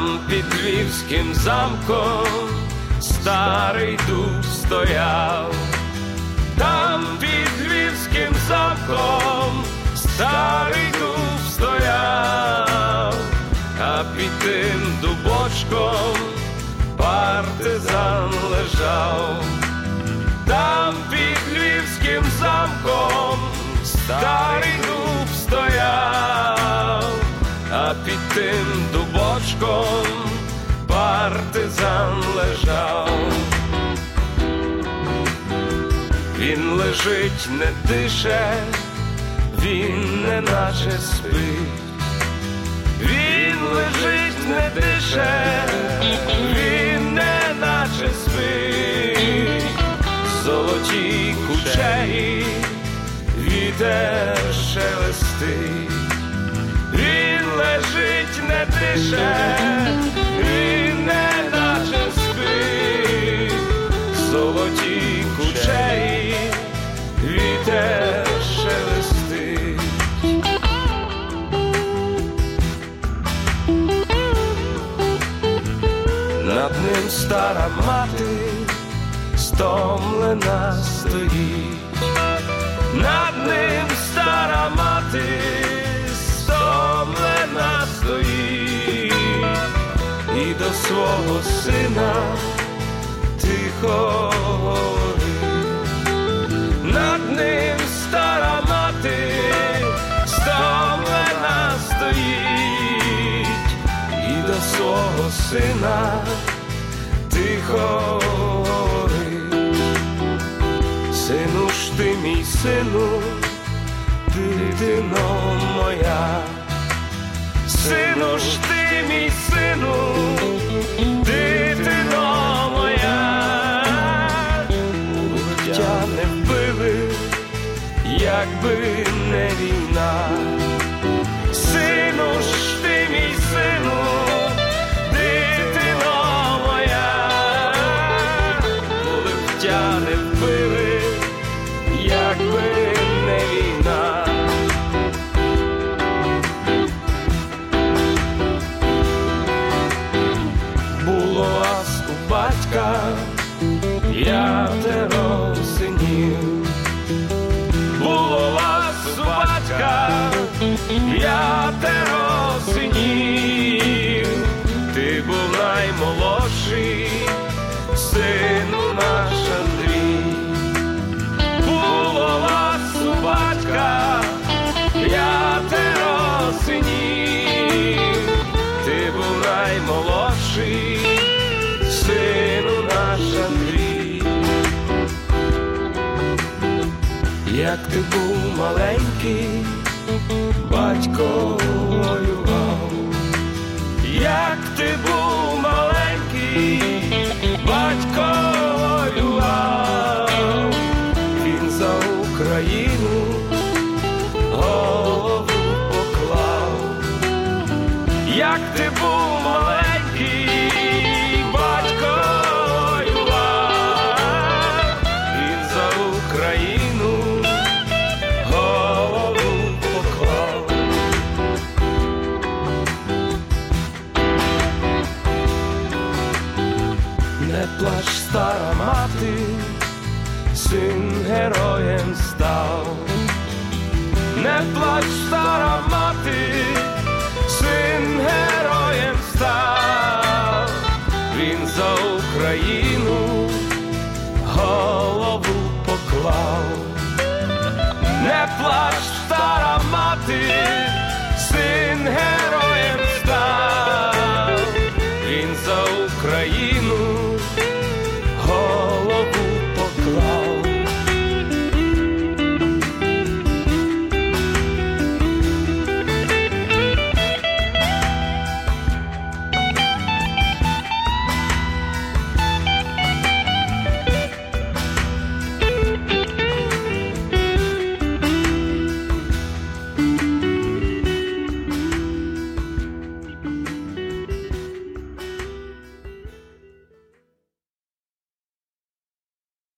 Там під Львівським замком старий дуб стояв, там під Львівським замком старий дуб стояв, а під тим дубочком партизан лежав, там під Львівським замком старий дуб стояв, а під тим дубочком партизан лежав. Він лежить, не дише, він не наче спить. Він лежить, не дише, він не наче спить, золоті кучері, вітер шелестить, лежить, не дише, він не наче спить, золоті кучері, вітер шелестить. Над ним стара мати стомлена стоїть, над ним стара мати свого сина тихо говорить, над ним стара мати стомлена стоїть. І до свого сина тихо говорить. Сину ж ти мій сину, дитино моя, сину ж ти мій сину, дитино моя, Було вас у батька п'ятеро синів було вас у батька п'ятеро Як ти був маленький, батько воював, як ти був маленький, батько воював, він за Україну голову поклав, як ти Не плач, стара мати, син героєм став. Не плач, стара мати,